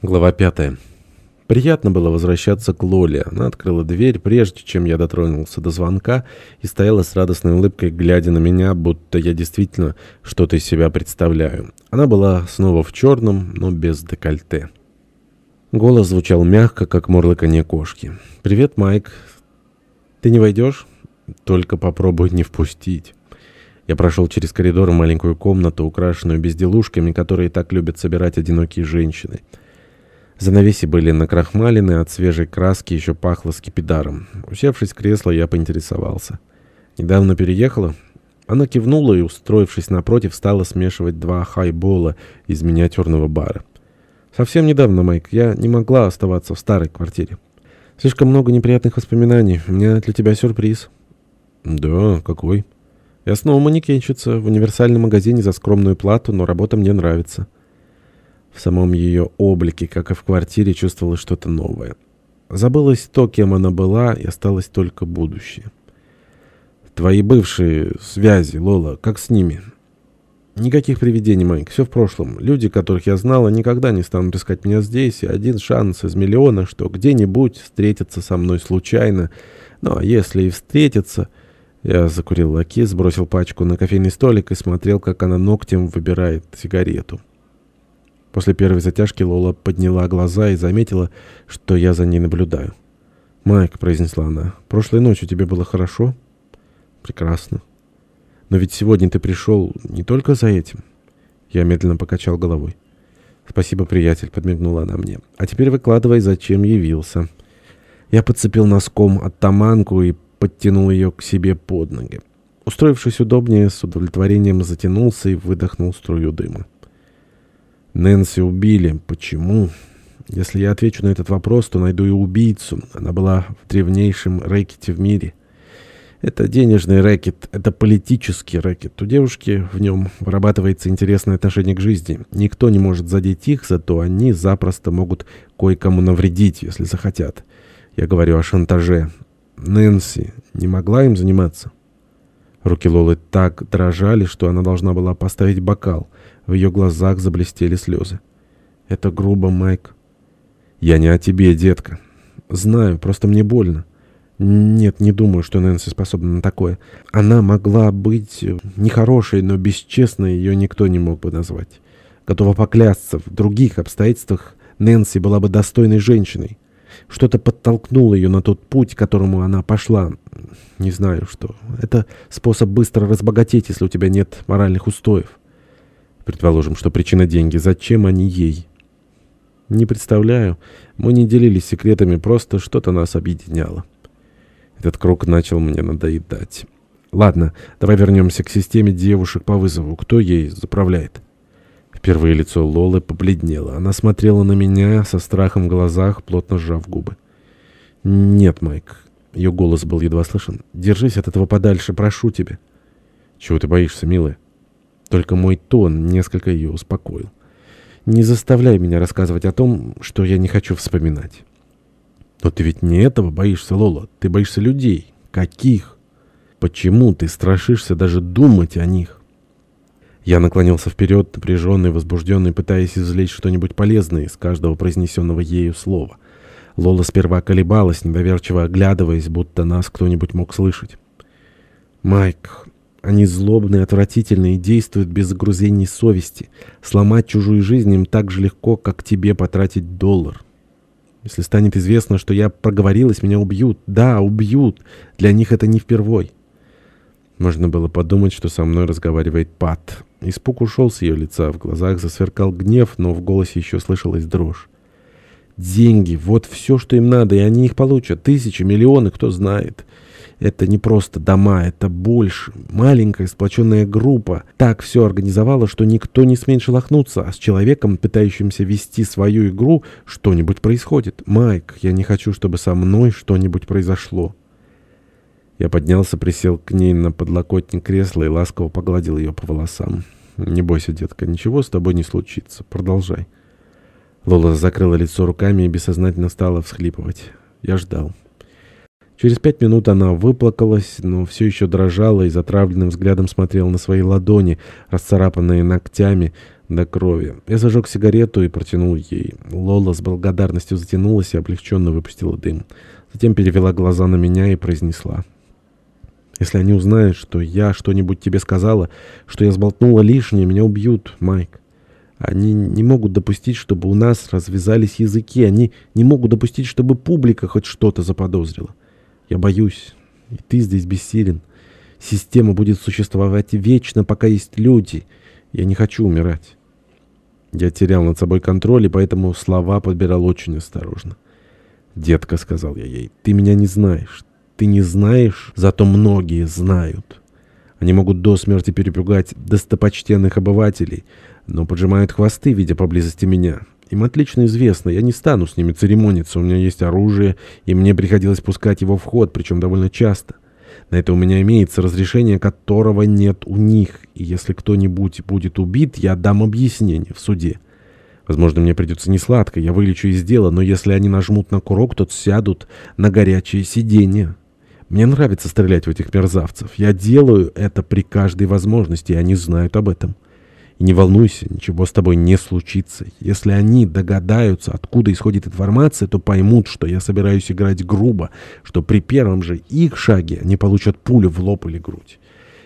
Глава пятая. Приятно было возвращаться к Лоле. Она открыла дверь, прежде чем я дотронулся до звонка, и стояла с радостной улыбкой, глядя на меня, будто я действительно что-то из себя представляю. Она была снова в черном, но без декольте. Голос звучал мягко, как мурлыканье кошки. «Привет, Майк. Ты не войдешь? Только попробуй не впустить». Я прошел через коридор в маленькую комнату, украшенную безделушками, которые так любят собирать одинокие женщины. Занавеси были накрахмалены, от свежей краски еще пахло скипидаром. Усевшись в кресло, я поинтересовался. «Недавно переехала?» Она кивнула и, устроившись напротив, стала смешивать два хайбола из миниатюрного бара. «Совсем недавно, Майк, я не могла оставаться в старой квартире. Слишком много неприятных воспоминаний. У меня для тебя сюрприз». «Да, какой?» «Я снова манекенщица в универсальном магазине за скромную плату, но работа мне нравится». В самом ее облике, как и в квартире, чувствовалось что-то новое. Забылось то, кем она была, и осталось только будущее. Твои бывшие связи, Лола, как с ними? Никаких привидений, Майк, все в прошлом. Люди, которых я знала, никогда не станут искать меня здесь, и один шанс из миллиона, что где-нибудь встретятся со мной случайно. Ну, а если и встретятся... Я закурил лаки, сбросил пачку на кофейный столик и смотрел, как она ногтем выбирает сигарету. После первой затяжки Лола подняла глаза и заметила, что я за ней наблюдаю. «Майк», — произнесла она, — «прошлой ночью тебе было хорошо?» «Прекрасно». «Но ведь сегодня ты пришел не только за этим». Я медленно покачал головой. «Спасибо, приятель», — подмигнула она мне. «А теперь выкладывай, зачем явился». Я подцепил носком оттаманку и подтянул ее к себе под ноги. Устроившись удобнее, с удовлетворением затянулся и выдохнул струю дыма. Нэнси убили. Почему? Если я отвечу на этот вопрос, то найду и убийцу. Она была в древнейшем рэкете в мире. Это денежный рэкет, это политический рэкет. У девушки в нем вырабатывается интересное отношение к жизни. Никто не может задеть их, зато они запросто могут кое-кому навредить, если захотят. Я говорю о шантаже. Нэнси не могла им заниматься? Руки Лолы так дрожали, что она должна была поставить бокал. В ее глазах заблестели слезы. «Это грубо, Майк». «Я не о тебе, детка». «Знаю, просто мне больно». «Нет, не думаю, что Нэнси способна на такое. Она могла быть э, нехорошей, но бесчестной ее никто не мог бы назвать. Готова поклясться, в других обстоятельствах Нэнси была бы достойной женщиной. Что-то подтолкнуло ее на тот путь, которому она пошла. Не знаю, что. Это способ быстро разбогатеть, если у тебя нет моральных устоев». Предположим, что причина деньги. Зачем они ей? Не представляю. Мы не делились секретами, просто что-то нас объединяло. Этот круг начал мне надоедать. Ладно, давай вернемся к системе девушек по вызову. Кто ей заправляет? Впервые лицо Лолы побледнело. Она смотрела на меня со страхом в глазах, плотно сжав губы. «Нет, Майк». Ее голос был едва слышен. «Держись от этого подальше, прошу тебя». «Чего ты боишься, милая?» Только мой тон несколько ее успокоил. «Не заставляй меня рассказывать о том, что я не хочу вспоминать». «Но ты ведь не этого боишься, Лола. Ты боишься людей. Каких? Почему ты страшишься даже думать о них?» Я наклонился вперед, напряженный, возбужденный, пытаясь извлечь что-нибудь полезное из каждого произнесенного ею слова. Лола сперва колебалась, недоверчиво оглядываясь, будто нас кто-нибудь мог слышать. «Майк, они злобные, отвратительные и действуют без загрузений совести. Сломать чужую жизнь им так же легко, как тебе потратить доллар. Если станет известно, что я проговорилась, меня убьют. Да, убьют. Для них это не впервой. Можно было подумать, что со мной разговаривает Пат. Испуг ушел с ее лица, в глазах засверкал гнев, но в голосе еще слышалась дрожь. Деньги, вот все, что им надо, и они их получат. Тысячи, миллионы, кто знает. Это не просто дома, это больше. Маленькая сплоченная группа так все организовала, что никто не смеет шелохнуться, а с человеком, пытающимся вести свою игру, что-нибудь происходит. Майк, я не хочу, чтобы со мной что-нибудь произошло. Я поднялся, присел к ней на подлокотник кресла и ласково погладил ее по волосам. «Не бойся, детка, ничего с тобой не случится. Продолжай». Лола закрыла лицо руками и бессознательно стала всхлипывать. Я ждал. Через пять минут она выплакалась, но все еще дрожала и затравленным взглядом смотрела на свои ладони, расцарапанные ногтями, до крови. Я зажег сигарету и протянул ей. Лола с благодарностью затянулась и облегченно выпустила дым. Затем перевела глаза на меня и произнесла. «Если они узнают, что я что-нибудь тебе сказала, что я сболтнула лишнее, меня убьют, Майк. Они не могут допустить, чтобы у нас развязались языки. Они не могут допустить, чтобы публика хоть что-то заподозрила. Я боюсь, и ты здесь бессилен. Система будет существовать вечно, пока есть люди. Я не хочу умирать». Я терял над собой контроль, и поэтому слова подбирал очень осторожно. «Детка», — сказал я ей, — «ты меня не знаешь. Ты не знаешь, зато многие знают. Они могут до смерти перепугать достопочтенных обывателей, но поджимают хвосты, видя поблизости меня. Им отлично известно, я не стану с ними церемониться, у меня есть оружие, и мне приходилось пускать его в ход, причем довольно часто». На это у меня имеется разрешение, которого нет у них. И если кто-нибудь будет убит, я дам объяснение в суде. Возможно, мне придется несладко, я вылечу из дела, но если они нажмут на курок, то сядут на горячее сиденье. Мне нравится стрелять в этих мерзавцев. Я делаю это при каждой возможности, и они знают об этом. И не волнуйся, ничего с тобой не случится. Если они догадаются, откуда исходит информация, то поймут, что я собираюсь играть грубо, что при первом же их шаге они получат пулю в лоб или грудь.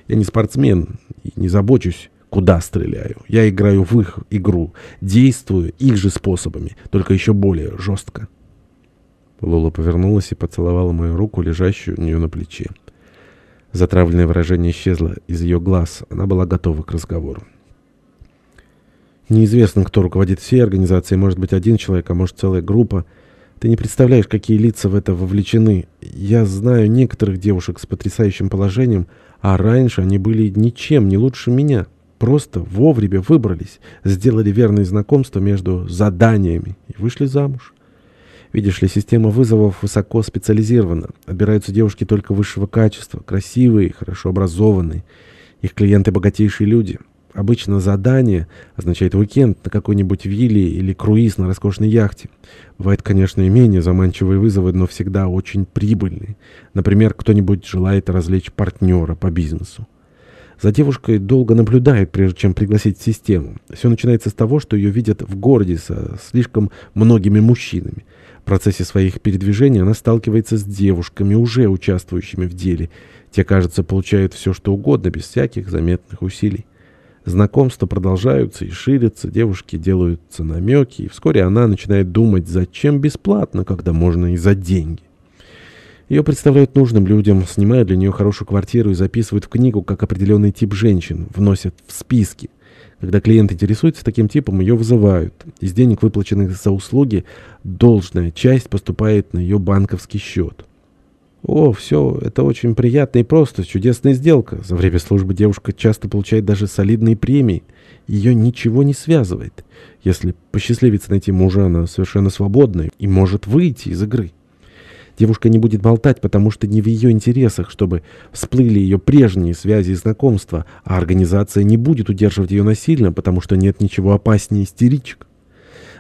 Я не спортсмен и не забочусь, куда стреляю. Я играю в их игру, действую их же способами, только еще более жестко. Лола повернулась и поцеловала мою руку, лежащую у нее на плече. Затравленное выражение исчезло из ее глаз. Она была готова к разговору. Неизвестно, кто руководит всей организацией, может быть один человек, а может целая группа. Ты не представляешь, какие лица в это вовлечены. Я знаю некоторых девушек с потрясающим положением, а раньше они были ничем не лучше меня. Просто вовремя выбрались, сделали верные знакомства между заданиями и вышли замуж. Видишь ли, система вызовов высоко специализирована. Отбираются девушки только высшего качества, красивые, хорошо образованные. Их клиенты богатейшие люди. Обычно задание означает уикенд на какой-нибудь вилле или круиз на роскошной яхте. Бывают, конечно, и менее заманчивые вызовы, но всегда очень прибыльные. Например, кто-нибудь желает развлечь партнера по бизнесу. За девушкой долго наблюдают, прежде чем пригласить систему. Все начинается с того, что ее видят в городе со слишком многими мужчинами. В процессе своих передвижений она сталкивается с девушками, уже участвующими в деле. Те, кажется, получают все, что угодно, без всяких заметных усилий. Знакомства продолжаются и ширятся, девушки делаются намеки, и вскоре она начинает думать, зачем бесплатно, когда можно и за деньги. Ее представляют нужным людям, снимают для нее хорошую квартиру и записывают в книгу как определенный тип женщин, вносят в списки. Когда клиент интересуется таким типом, ее вызывают. Из денег, выплаченных за услуги, должная часть поступает на ее банковский счет. О, все, это очень приятно и просто, чудесная сделка. За время службы девушка часто получает даже солидные премии. Ее ничего не связывает. Если посчастливится найти мужа, она совершенно свободна и может выйти из игры. Девушка не будет болтать, потому что не в ее интересах, чтобы всплыли ее прежние связи и знакомства, а организация не будет удерживать ее насильно, потому что нет ничего опаснее истеричек.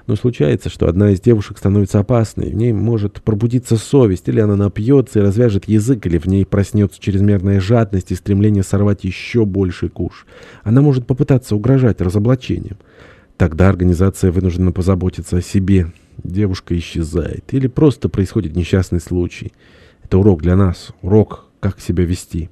Но случается, что одна из девушек становится опасной, в ней может пробудиться совесть, или она напьется и развяжет язык, или в ней проснется чрезмерная жадность и стремление сорвать еще больший куш. Она может попытаться угрожать разоблачением. Тогда организация вынуждена позаботиться о себе. Девушка исчезает, или просто происходит несчастный случай. Это урок для нас, урок, как себя вести.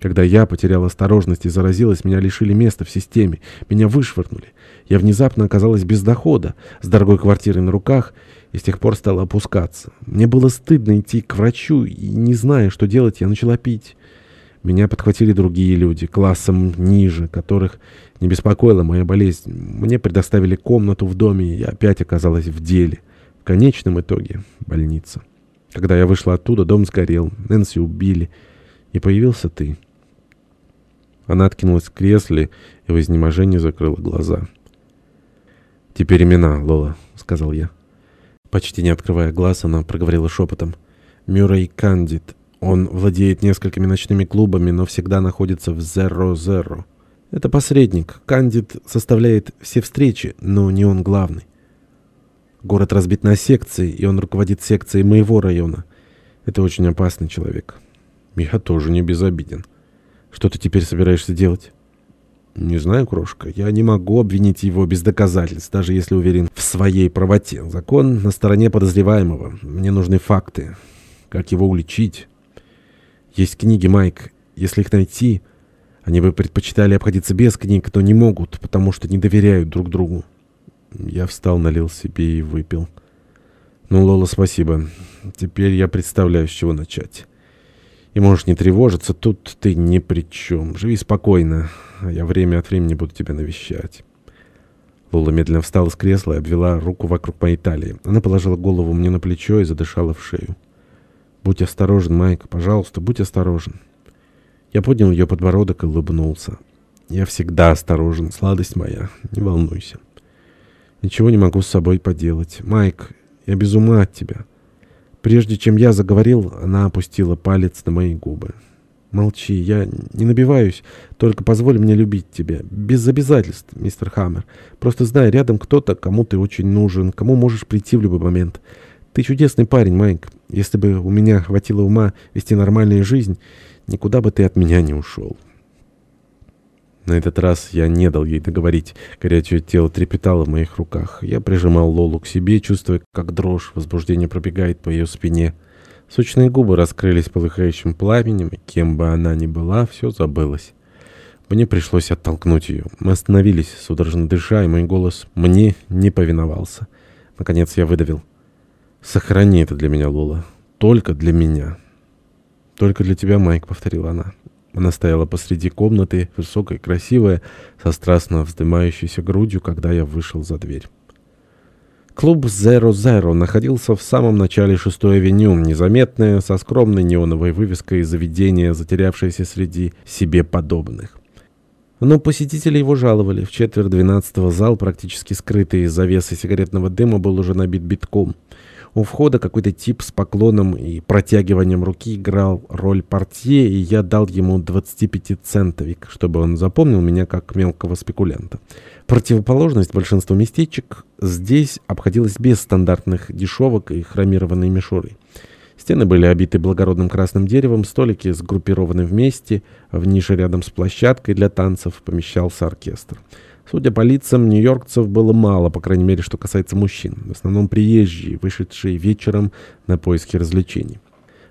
Когда я потерял осторожность и заразилась, меня лишили места в системе. Меня вышвырнули. Я внезапно оказалась без дохода, с дорогой квартирой на руках, и с тех пор стала опускаться. Мне было стыдно идти к врачу, и, не зная, что делать, я начала пить. Меня подхватили другие люди, классом ниже, которых не беспокоила моя болезнь. Мне предоставили комнату в доме, и я опять оказалась в деле. В конечном итоге — больница. Когда я вышла оттуда, дом сгорел, Нэнси убили, и появился ты. Она откинулась в кресле и в изнеможении закрыла глаза. «Теперь имена, Лола», — сказал я. Почти не открывая глаз, она проговорила шепотом. «Мюррей Кандид. Он владеет несколькими ночными клубами, но всегда находится в Зеро-Зеро. Это посредник. Кандид составляет все встречи, но не он главный. Город разбит на секции, и он руководит секцией моего района. Это очень опасный человек. Я тоже не безобиден». Что ты теперь собираешься делать? Не знаю, крошка. Я не могу обвинить его без доказательств, даже если уверен в своей правоте. Закон на стороне подозреваемого. Мне нужны факты. Как его уличить? Есть книги, Майк. Если их найти... Они бы предпочитали обходиться без книг, но не могут, потому что не доверяют друг другу. Я встал, налил себе и выпил. Ну, Лола, спасибо. Теперь я представляю, с чего начать. И можешь не тревожиться, тут ты ни при чем. Живи спокойно, а я время от времени буду тебя навещать. Лола медленно встала с кресла и обвела руку вокруг моей талии. Она положила голову мне на плечо и задышала в шею. «Будь осторожен, Майк, пожалуйста, будь осторожен». Я поднял ее подбородок и улыбнулся. «Я всегда осторожен, сладость моя, не волнуйся». «Ничего не могу с собой поделать. Майк, я без ума от тебя». Прежде чем я заговорил, она опустила палец на мои губы. «Молчи, я не набиваюсь, только позволь мне любить тебя. Без обязательств, мистер Хаммер. Просто знай, рядом кто-то, кому ты очень нужен, кому можешь прийти в любой момент. Ты чудесный парень, Майк. Если бы у меня хватило ума вести нормальную жизнь, никуда бы ты от меня не ушел». На этот раз я не дал ей договорить. Горячее тело трепетало в моих руках. Я прижимал Лолу к себе, чувствуя, как дрожь, возбуждение пробегает по ее спине. Сочные губы раскрылись полыхающим пламенем, и кем бы она ни была, все забылось. Мне пришлось оттолкнуть ее. Мы остановились, судорожно дыша, и мой голос мне не повиновался. Наконец я выдавил. «Сохрани это для меня, Лола. Только для меня». «Только для тебя, Майк», — повторила она. Она стояла посреди комнаты, высокая, красивая, со страстно вздымающейся грудью, когда я вышел за дверь. Клуб «Зеро Зеро» находился в самом начале шестой авеню, незаметное, со скромной неоновой вывеской заведения, затерявшееся среди себе подобных. Но посетители его жаловали. В четверть двенадцатого зал, практически скрытый из завесы сигаретного дыма, был уже набит битком. У входа какой-то тип с поклоном и протягиванием руки играл роль портье, и я дал ему 25-центовик, чтобы он запомнил меня как мелкого спекулянта. Противоположность большинству местечек здесь обходилась без стандартных дешевок и хромированной мишурой. Стены были обиты благородным красным деревом, столики сгруппированы вместе, в нише рядом с площадкой для танцев помещался оркестр. Судя по лицам, нью-йоркцев было мало, по крайней мере, что касается мужчин. В основном приезжие, вышедшие вечером на поиски развлечений.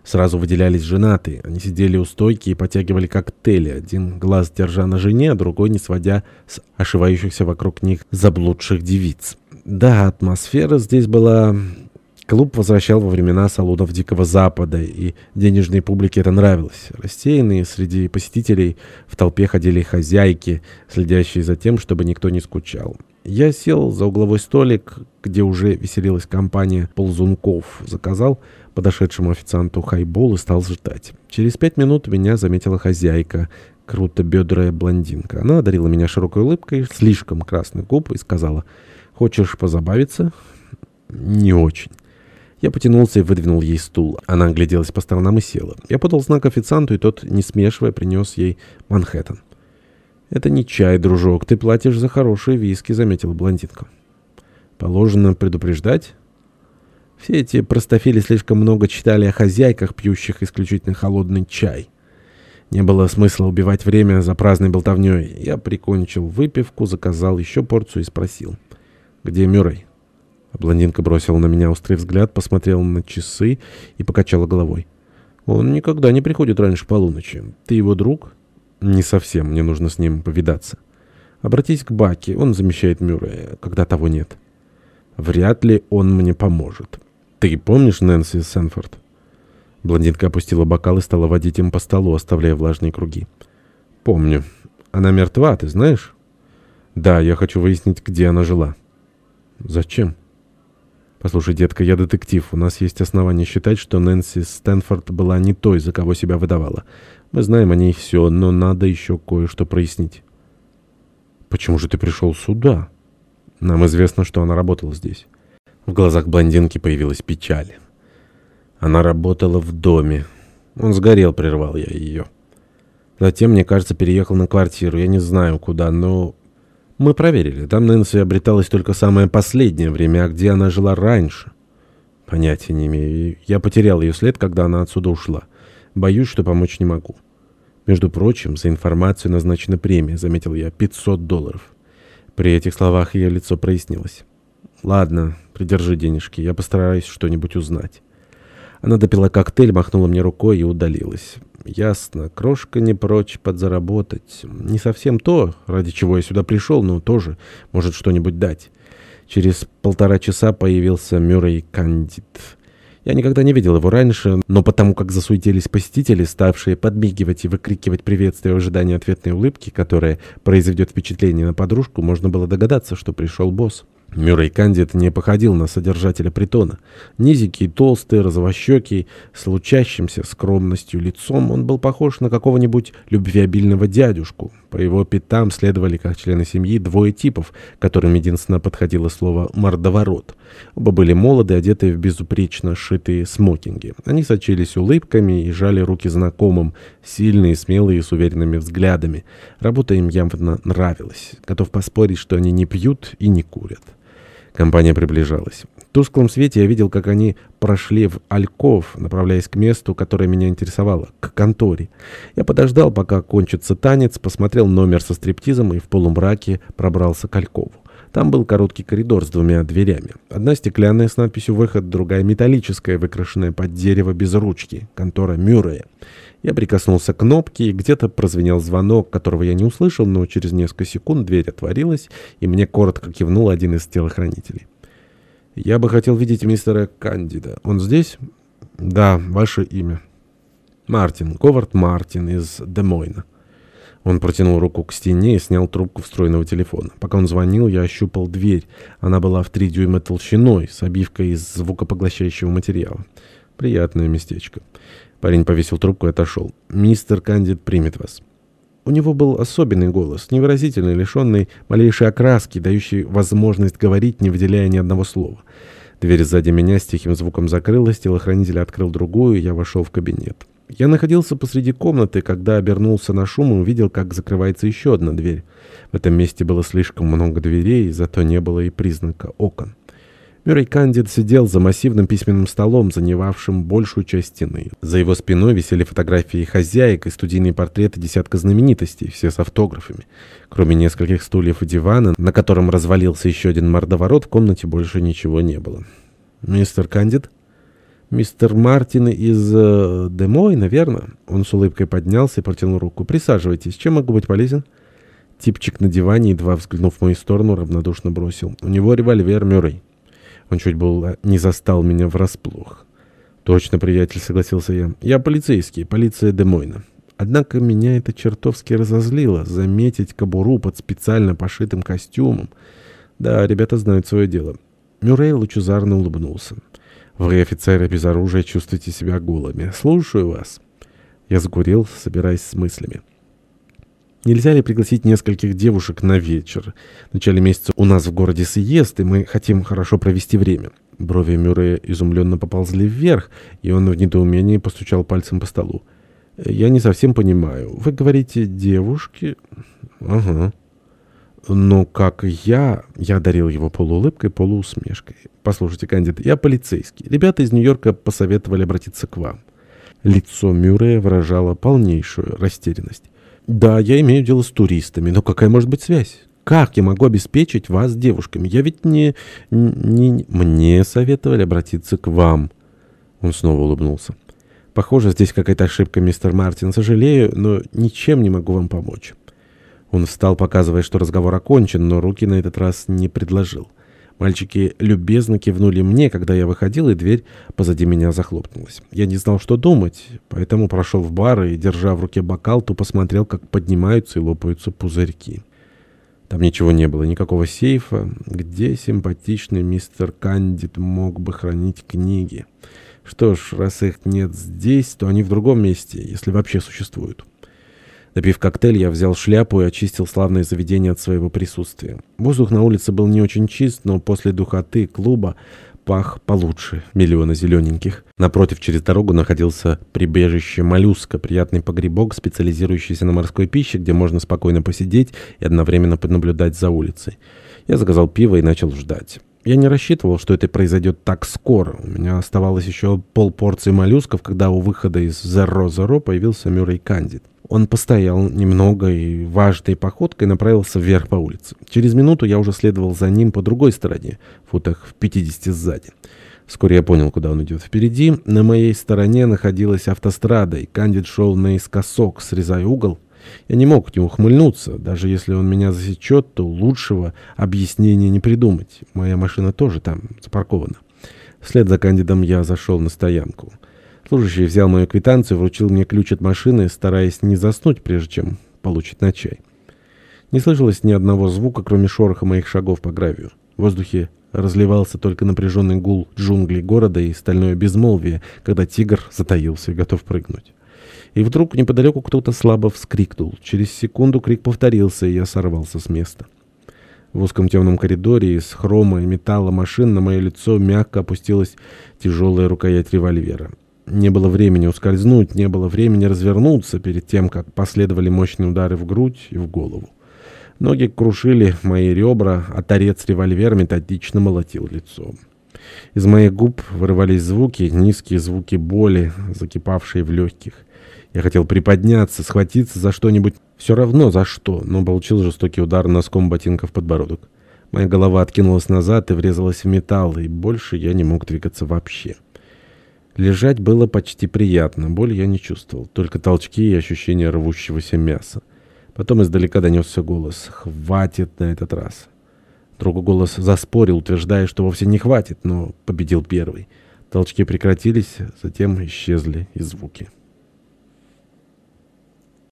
Сразу выделялись женатые. Они сидели у стойки и потягивали коктейли, один глаз держа на жене, а другой не сводя с ошивающихся вокруг них заблудших девиц. Да, атмосфера здесь была Клуб возвращал во времена салонов Дикого Запада, и денежной публике это нравилось. Рассеянные среди посетителей в толпе ходили хозяйки, следящие за тем, чтобы никто не скучал. Я сел за угловой столик, где уже веселилась компания ползунков, заказал подошедшему официанту хайбол и стал ждать. Через пять минут меня заметила хозяйка, круто бедрая блондинка. Она одарила меня широкой улыбкой, слишком красных губ и сказала, «Хочешь позабавиться?» «Не очень». Я потянулся и выдвинул ей стул. Она огляделась по сторонам и села. Я подал знак официанту, и тот, не смешивая, принес ей Манхэттен. «Это не чай, дружок. Ты платишь за хорошие виски», — заметила блондинка. «Положено предупреждать?» Все эти простофили слишком много читали о хозяйках, пьющих исключительно холодный чай. Не было смысла убивать время за праздной болтовней. Я прикончил выпивку, заказал еще порцию и спросил. «Где Мюррей?» Блондинка бросила на меня острый взгляд, посмотрела на часы и покачала головой. «Он никогда не приходит раньше полуночи. Ты его друг?» «Не совсем. Мне нужно с ним повидаться». «Обратись к Баки. Он замещает Мюррея, когда того нет». «Вряд ли он мне поможет». «Ты помнишь Нэнси Сенфорд?» Блондинка опустила бокал и стала водить им по столу, оставляя влажные круги. «Помню. Она мертва, ты знаешь?» «Да, я хочу выяснить, где она жила». «Зачем?» «Послушай, детка, я детектив. У нас есть основания считать, что Нэнси Стэнфорд была не той, за кого себя выдавала. Мы знаем о ней все, но надо еще кое-что прояснить». «Почему же ты пришел сюда?» «Нам известно, что она работала здесь». В глазах блондинки появилась печаль. Она работала в доме. Он сгорел, прервал я ее. Затем, мне кажется, переехал на квартиру. Я не знаю, куда, но мы проверили. Там Нэнси обреталась только самое последнее время, а где она жила раньше? Понятия не имею. Я потерял ее след, когда она отсюда ушла. Боюсь, что помочь не могу. Между прочим, за информацию назначена премия, заметил я, 500 долларов. При этих словах ее лицо прояснилось. «Ладно, придержи денежки, я постараюсь что-нибудь узнать». Она допила коктейль, махнула мне рукой и удалилась. Ясно, крошка не прочь подзаработать. Не совсем то, ради чего я сюда пришел, но тоже может что-нибудь дать. Через полтора часа появился Мюррей Кандид. Я никогда не видел его раньше, но потому как засуетились посетители, ставшие подмигивать и выкрикивать приветствие в ожидании ответной улыбки, которая произведет впечатление на подружку, можно было догадаться, что пришел босс. Мюррей Кандид не походил на содержателя притона. Низенький, толстый, розовощекий, с лучащимся скромностью лицом, он был похож на какого-нибудь любвеобильного дядюшку. По его пятам следовали, как члены семьи, двое типов, которым единственно подходило слово «мордоворот». Оба были молоды, одетые в безупречно сшитые смокинги. Они сочились улыбками и жали руки знакомым, сильные, смелые, с уверенными взглядами. Работа им явно нравилась. Готов поспорить, что они не пьют и не курят. Компания приближалась. В тусклом свете я видел, как они прошли в Альков, направляясь к месту, которое меня интересовало, к конторе. Я подождал, пока кончится танец, посмотрел номер со стриптизом и в полумраке пробрался к Алькову. Там был короткий коридор с двумя дверями. Одна стеклянная с надписью «Выход», другая металлическая, выкрашенная под дерево без ручки. Контора Мюррея. Я прикоснулся к кнопке, и где-то прозвенел звонок, которого я не услышал, но через несколько секунд дверь отворилась, и мне коротко кивнул один из телохранителей. «Я бы хотел видеть мистера Кандида. Он здесь?» «Да, ваше имя». «Мартин. Говард Мартин из Демойна». Он протянул руку к стене и снял трубку встроенного телефона. Пока он звонил, я ощупал дверь. Она была в три дюйма толщиной, с обивкой из звукопоглощающего материала. Приятное местечко. Парень повесил трубку и отошел. «Мистер Кандид примет вас». У него был особенный голос, невыразительный, лишенный малейшей окраски, дающий возможность говорить, не выделяя ни одного слова. Дверь сзади меня с тихим звуком закрылась, телохранитель открыл другую, я вошел в кабинет. Я находился посреди комнаты, когда обернулся на шум и увидел, как закрывается еще одна дверь. В этом месте было слишком много дверей, зато не было и признака окон. Мюррей Кандид сидел за массивным письменным столом, занимавшим большую часть стены. За его спиной висели фотографии хозяек и студийные портреты десятка знаменитостей, все с автографами. Кроме нескольких стульев и дивана, на котором развалился еще один мордоворот, в комнате больше ничего не было. «Мистер Кандид?» «Мистер Мартин из э, Демой, наверное?» Он с улыбкой поднялся и протянул руку. «Присаживайтесь. Чем могу быть полезен?» Типчик на диване, едва взглянув в мою сторону, равнодушно бросил. «У него револьвер Мюррей». Он чуть было не застал меня врасплох. «Точно, приятель», — согласился я. «Я полицейский, полиция Демойна». Однако меня это чертовски разозлило. Заметить кобуру под специально пошитым костюмом. Да, ребята знают свое дело. Мюррей лучезарно улыбнулся. Вы, офицеры без оружия, чувствуете себя голыми. Слушаю вас. Я закурил, собираясь с мыслями. Нельзя ли пригласить нескольких девушек на вечер? В начале месяца у нас в городе съезд, и мы хотим хорошо провести время. Брови Мюррея изумленно поползли вверх, и он в недоумении постучал пальцем по столу. «Я не совсем понимаю. Вы говорите «девушки»?» «Ага». Но как я... Я одарил его полуулыбкой, полуусмешкой. Послушайте, кандидат, я полицейский. Ребята из Нью-Йорка посоветовали обратиться к вам. Лицо Мюррея выражало полнейшую растерянность. Да, я имею дело с туристами, но какая может быть связь? Как я могу обеспечить вас девушками? Я ведь не... не... Мне советовали обратиться к вам. Он снова улыбнулся. Похоже, здесь какая-то ошибка, мистер Мартин. Сожалею, но ничем не могу вам помочь. Он встал, показывая, что разговор окончен, но руки на этот раз не предложил. Мальчики любезно кивнули мне, когда я выходил, и дверь позади меня захлопнулась. Я не знал, что думать, поэтому прошел в бар и, держа в руке бокал, то посмотрел, как поднимаются и лопаются пузырьки. Там ничего не было, никакого сейфа, где симпатичный мистер Кандид мог бы хранить книги. Что ж, раз их нет здесь, то они в другом месте, если вообще существуют. Допив коктейль, я взял шляпу и очистил славное заведение от своего присутствия. Воздух на улице был не очень чист, но после духоты клуба пах получше миллиона зелененьких. Напротив, через дорогу находился прибежище моллюска, приятный погребок, специализирующийся на морской пище, где можно спокойно посидеть и одновременно понаблюдать за улицей. Я заказал пиво и начал ждать. Я не рассчитывал, что это произойдет так скоро. У меня оставалось еще полпорции моллюсков, когда у выхода из Зеро-Зеро появился Мюррей Кандид. Он постоял немного и важной походкой направился вверх по улице. Через минуту я уже следовал за ним по другой стороне, футах в 50 сзади. Вскоре я понял, куда он идет впереди. На моей стороне находилась автострада, и Кандид шел наискосок, срезая угол. Я не мог не ухмыльнуться. Даже если он меня засечет, то лучшего объяснения не придумать. Моя машина тоже там запаркована. Вслед за кандидом я зашел на стоянку. Служащий взял мою квитанцию, вручил мне ключ от машины, стараясь не заснуть, прежде чем получить на чай. Не слышалось ни одного звука, кроме шороха моих шагов по гравию. В воздухе разливался только напряженный гул джунглей города и стальное безмолвие, когда тигр затаился и готов прыгнуть. И вдруг неподалеку кто-то слабо вскрикнул. Через секунду крик повторился, и я сорвался с места. В узком темном коридоре из хрома и металла машин на мое лицо мягко опустилась тяжелая рукоять револьвера. Не было времени ускользнуть, не было времени развернуться перед тем, как последовали мощные удары в грудь и в голову. Ноги крушили мои ребра, а торец револьвера методично молотил лицо. Из моих губ вырывались звуки, низкие звуки боли, закипавшие в легких. Я хотел приподняться, схватиться за что-нибудь, все равно за что, но получил жестокий удар носком ботинка в подбородок. Моя голова откинулась назад и врезалась в металл, и больше я не мог двигаться вообще. Лежать было почти приятно, боль я не чувствовал, только толчки и ощущение рвущегося мяса. Потом издалека донесся голос «Хватит на этот раз». Другой голос заспорил, утверждая, что вовсе не хватит, но победил первый. Толчки прекратились, затем исчезли и звуки.